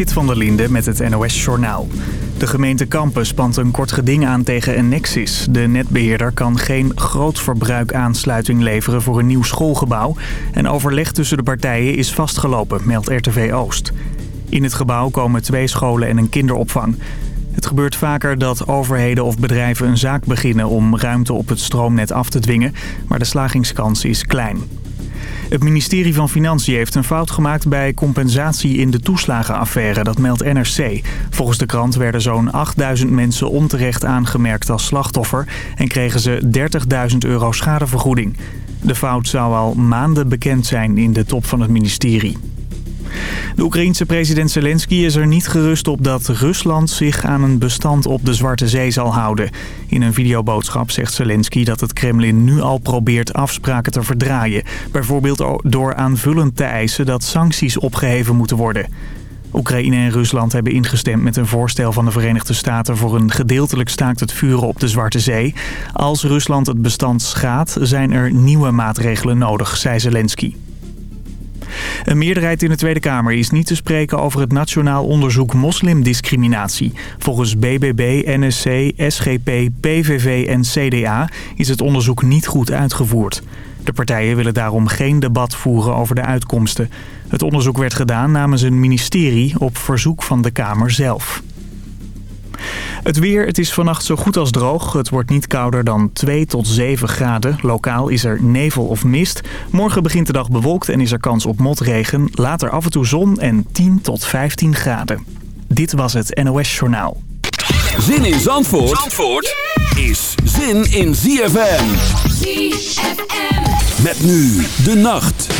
Zit van der Linde met het NOS-journaal. De gemeente Kampen spant een kort geding aan tegen Enexis. De netbeheerder kan geen grootverbruik-aansluiting leveren voor een nieuw schoolgebouw. En overleg tussen de partijen is vastgelopen, meldt RTV Oost. In het gebouw komen twee scholen en een kinderopvang. Het gebeurt vaker dat overheden of bedrijven een zaak beginnen om ruimte op het stroomnet af te dwingen, maar de slagingskans is klein. Het ministerie van Financiën heeft een fout gemaakt bij compensatie in de toeslagenaffaire, dat meldt NRC. Volgens de krant werden zo'n 8000 mensen onterecht aangemerkt als slachtoffer en kregen ze 30.000 euro schadevergoeding. De fout zou al maanden bekend zijn in de top van het ministerie. De Oekraïense president Zelensky is er niet gerust op dat Rusland zich aan een bestand op de Zwarte Zee zal houden. In een videoboodschap zegt Zelensky dat het Kremlin nu al probeert afspraken te verdraaien. Bijvoorbeeld door aanvullend te eisen dat sancties opgeheven moeten worden. Oekraïne en Rusland hebben ingestemd met een voorstel van de Verenigde Staten voor een gedeeltelijk staakt het vuren op de Zwarte Zee. Als Rusland het bestand schaadt, zijn er nieuwe maatregelen nodig, zei Zelensky. Een meerderheid in de Tweede Kamer is niet te spreken over het Nationaal Onderzoek Moslimdiscriminatie. Volgens BBB, NSC, SGP, PVV en CDA is het onderzoek niet goed uitgevoerd. De partijen willen daarom geen debat voeren over de uitkomsten. Het onderzoek werd gedaan namens een ministerie op verzoek van de Kamer zelf. Het weer, het is vannacht zo goed als droog. Het wordt niet kouder dan 2 tot 7 graden. Lokaal is er nevel of mist. Morgen begint de dag bewolkt en is er kans op motregen. Later af en toe zon en 10 tot 15 graden. Dit was het NOS Journaal. Zin in Zandvoort, Zandvoort is zin in ZFM. ZFM. Met nu de nacht.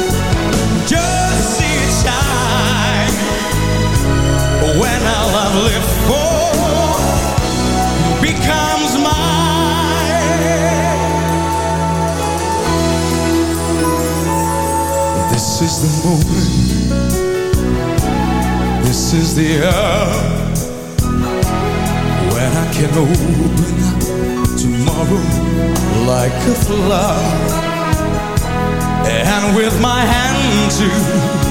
When all I've lived for becomes mine. This is the moment. This is the hour when I can open up tomorrow like a flower. And with my hand to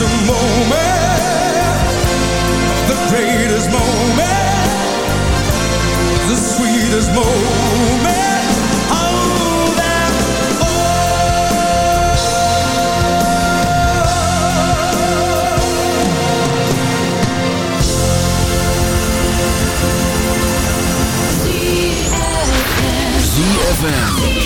This was the moment, the greatest moment, the sweetest moment. of them ZFM.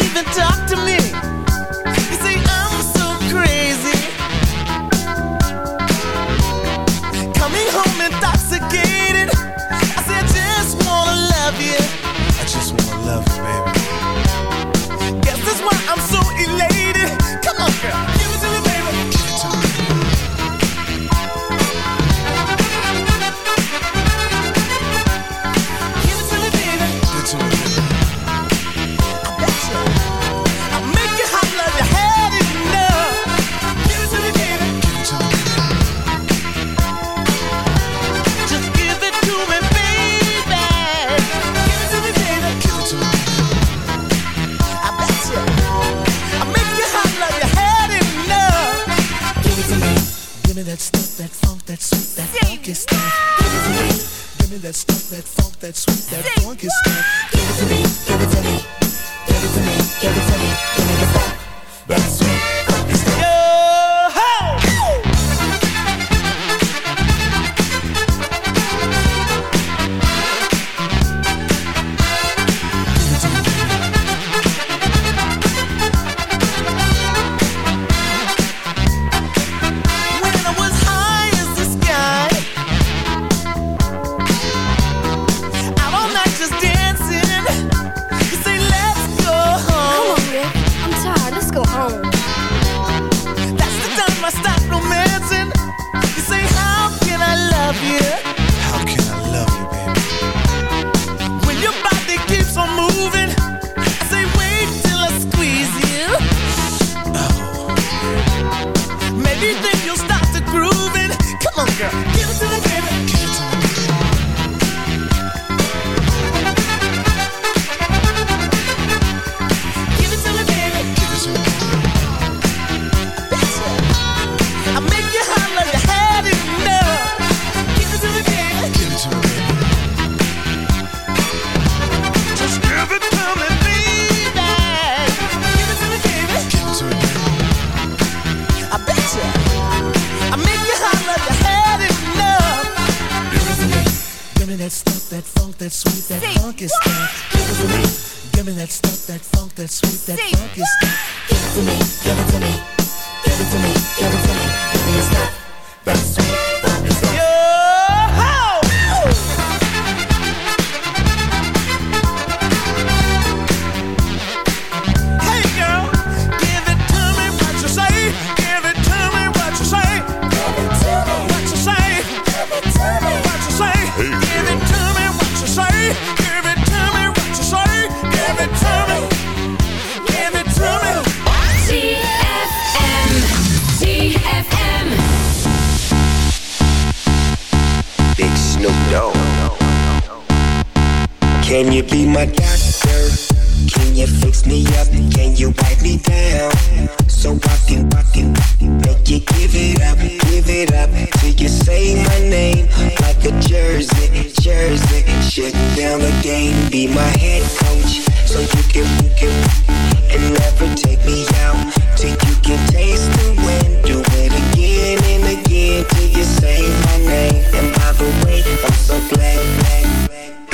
even talk to me.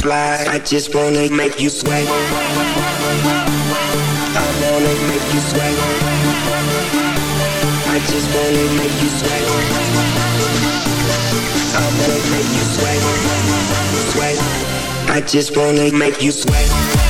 slide. I just wanna make you sweat. I wanna make you sweat. I just wanna make you sweat. I wanna make you sweat. Sweat. I just wanna make you sweat.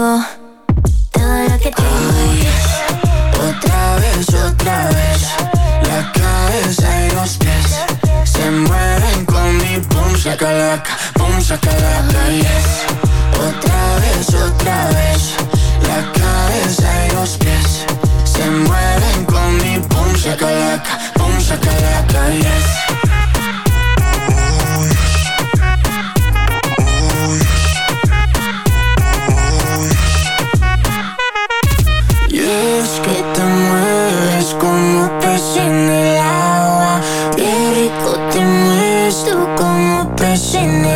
う。rushing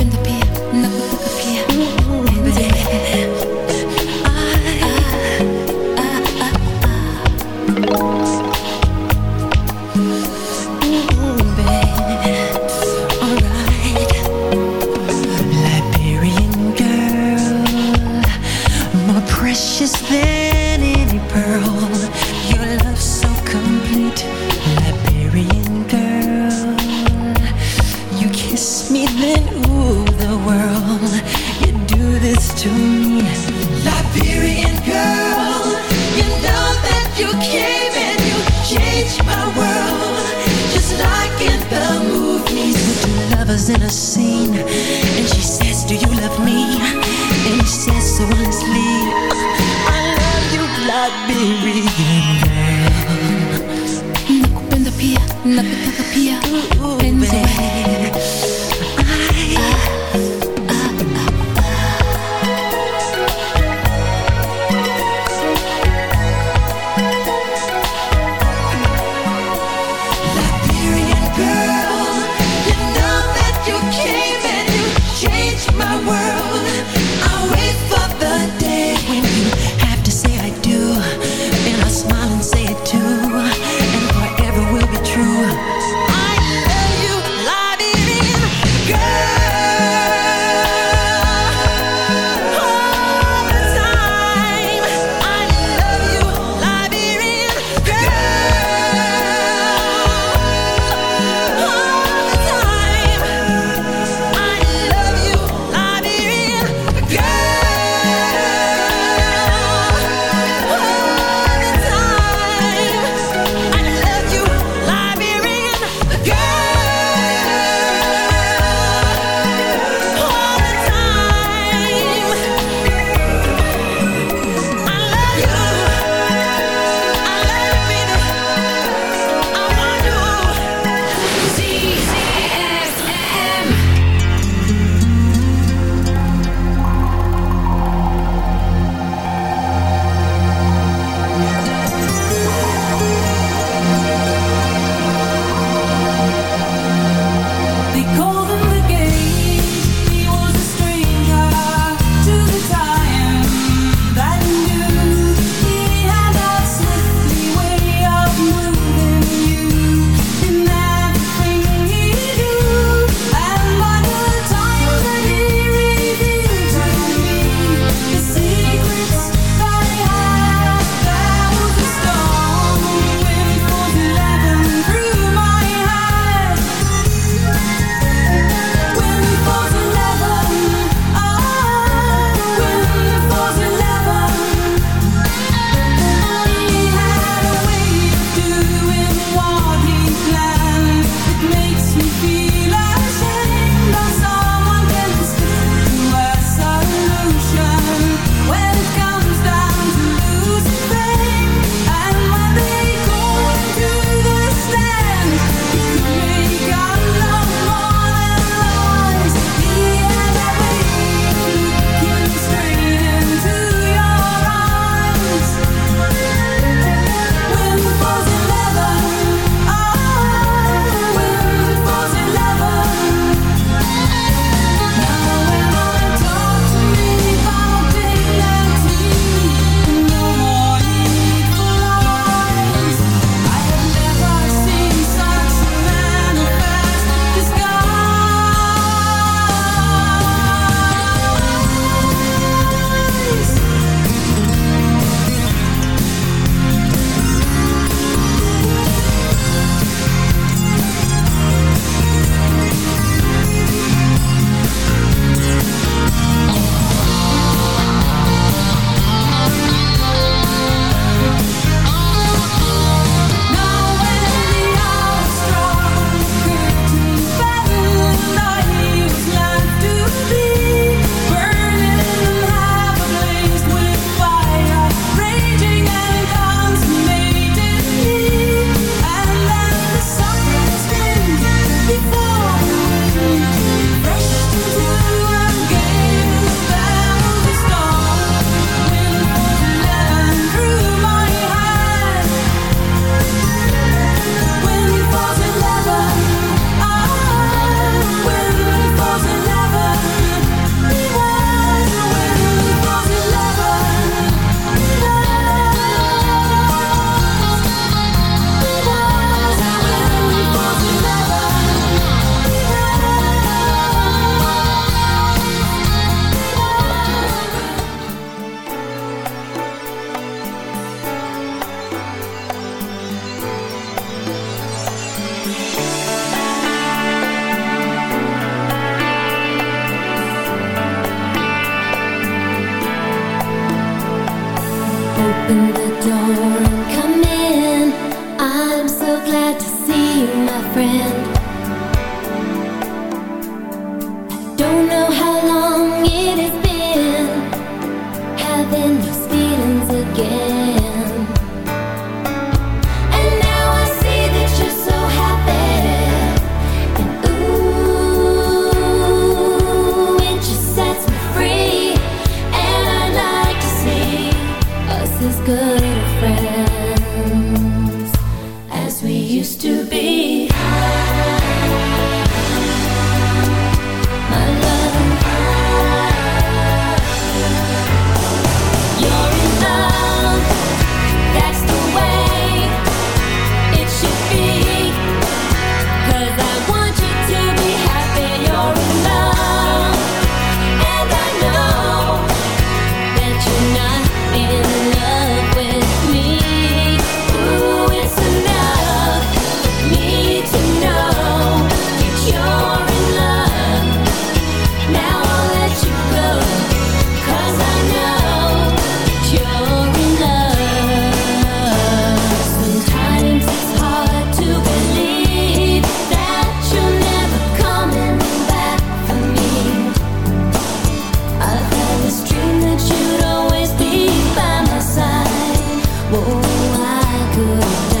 could have.